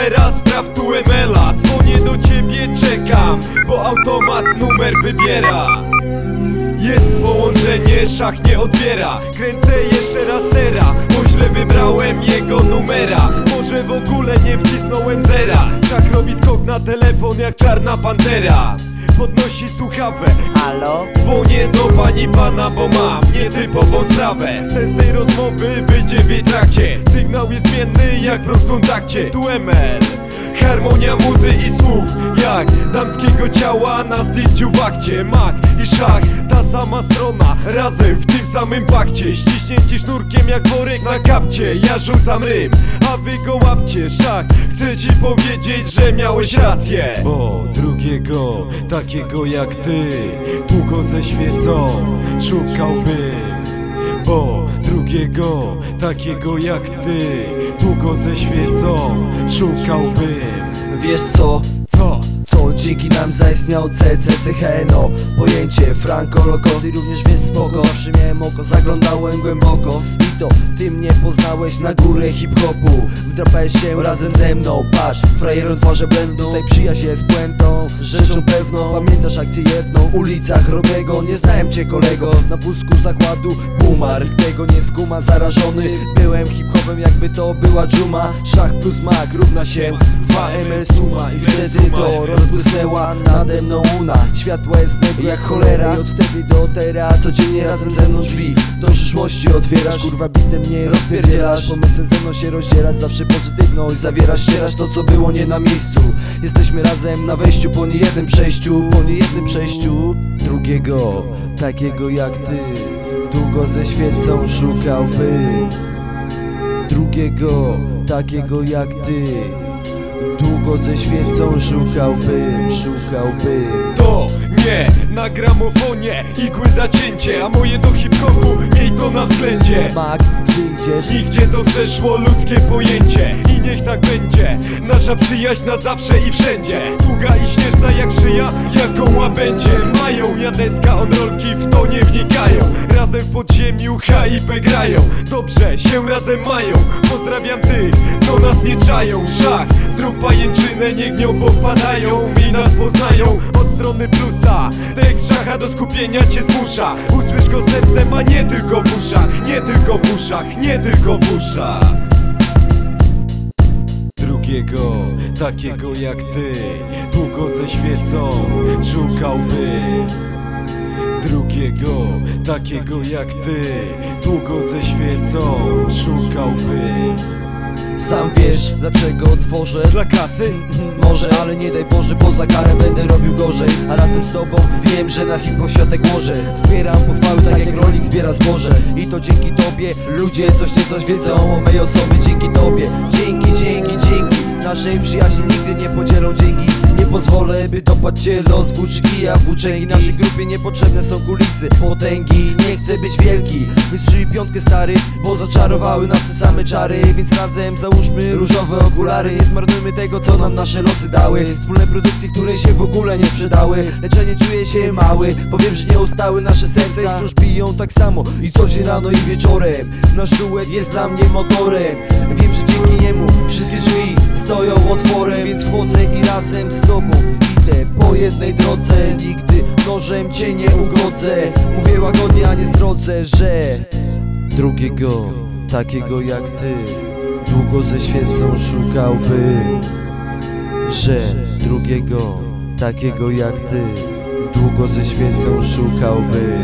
Afera spraw tu Emela Dzwonię do ciebie, czekam Bo automat numer wybiera. Jest połączenie, szach nie odbiera. Kręcę jeszcze raz tera Bo źle wybrałem jego numera. Może w ogóle nie wcisnąłem zera. Szach robi skok na telefon jak czarna pantera. Podnosi słuchawę. Halo? Dzwonię do pani pana, bo mam nietypową sprawę Ten z tej rozmowy wyjdzie w jej trakcie. Ty Sygnał jest zmienny jak w kontakcie. Tu ML Harmonia muzy i słów. Jak damskiego ciała na zdjęciu w akcie. Mak i szach, ta sama strona. Razem w tym samym pakcie. Ściśnięci sznurkiem jak worek na kapcie. Ja rzucam rym, a wy go łapcie. Szach, chcę ci powiedzieć, że miałeś rację. Bo drugiego, takiego jak ty Długo ze świecą szukałbym drugiego, takiego jak ty. Długo ze świecą szukałbym. Wiesz co? Co? Co dzięki nam zaistniał CCCHNO Pojęcie Franco Loco Ty również wiesz spoko. Zawsze miałem oko, zaglądałem głęboko to ty mnie poznałeś na górę hip-hopu. Wdrapałeś się razem ze mną Patrz, frajerom twarze będą Tutaj przyjaźń jest puentą Rzeczą pewną. Pamiętasz akcję jedną Ulicach Robiego Nie znałem cię kolego. Na wózku zakładu Bumar Tego nie skuma. Zarażony Byłem hip-hopem jakby to była dżuma. Szach plus mak równa się 2ml suma. I wtedy to rozbłysnęła nade mną una. Światła jest niebie jak cholera. I od wtedy do teraz codziennie razem ze mną drzwi. Do przyszłości otwierasz Kurwa bitem mnie rozpierdzielasz. Pomysłem ze mną się rozdzielać Zawsze pozytywność zawierasz Ścierasz to co było nie na miejscu. Jesteśmy razem na wejściu po niejednym przejściu Po niejednym przejściu Drugiego takiego jak ty. Długo ze świecą szukałby Drugiego takiego jak ty. Długo ze świecą szukałbym, szukałbym To nie na gramofonie Igły zacięcie, a moje do hip-hopu Względzie Mak, gdzie idziesz? Nigdzie to przeszło ludzkie pojęcie. I niech tak będzie. Nasza przyjaźń na zawsze i wszędzie. Długa i śnieżna jak szyja Jaką łabędzie. Mają jadeska on rolki w podziemiu HIP grają. Dobrze się razem mają. Pozdrawiam tych, co nas nie czają. Szach, zrób pajęczynę Niech nią powpadają I nas poznają. Od strony plusa Tekst szacha do skupienia cię zmusza. Usłysz go sercem, a nie tylko w uszach. Nie tylko w uszach, nie tylko w uszach. Drugiego, takiego jak ty Długo ze świecą szukałby takiego jak ty. Długo ze świecą szukałby. Sam wiesz, dlaczego tworzę Dla kasy? Może, ale nie daj Boże, poza karę będę robił gorzej. A razem z tobą wiem, że na hip światek łożę Zbieram pochwały tak jak rolnik zbiera zboże. I to dzięki tobie, ludzie coś nie coś wiedzą o mej osobie. Dzięki tobie, dzięki, dzięki, dzięki. Naszej przyjaźni nigdy nie podzielą dzięki pozwolę, by dopadł cię los włóczki, a włóczęgi Naszej grupie niepotrzebne są kulisy, potęgi Nie chcę być wielki, wystrzyj piątkę stary Bo zaczarowały nas te same czary. Więc razem załóżmy różowe okulary Nie zmarnujmy tego, co nam nasze losy dały. Wspólne produkcje, które się w ogóle nie sprzedały. Lecz ja nie czuję się mały, bo wiem, że nie ustały nasze serca. I wciąż biją tak samo i co dzień rano i wieczorem. Nasz duet jest dla mnie motorem Wiem, że dzięki niemu wszystkie drzwi stoją otworem Więc wchodzę i razem z tobą idę po jednej drodze. Nigdy nożem cię nie ugodzę. Mówię łagodnie, a nie srodze, że Drugiego, takiego jak ty Długo ze świecą szukałby. Że drugiego, takiego jak ty Długo ze świecą szukałby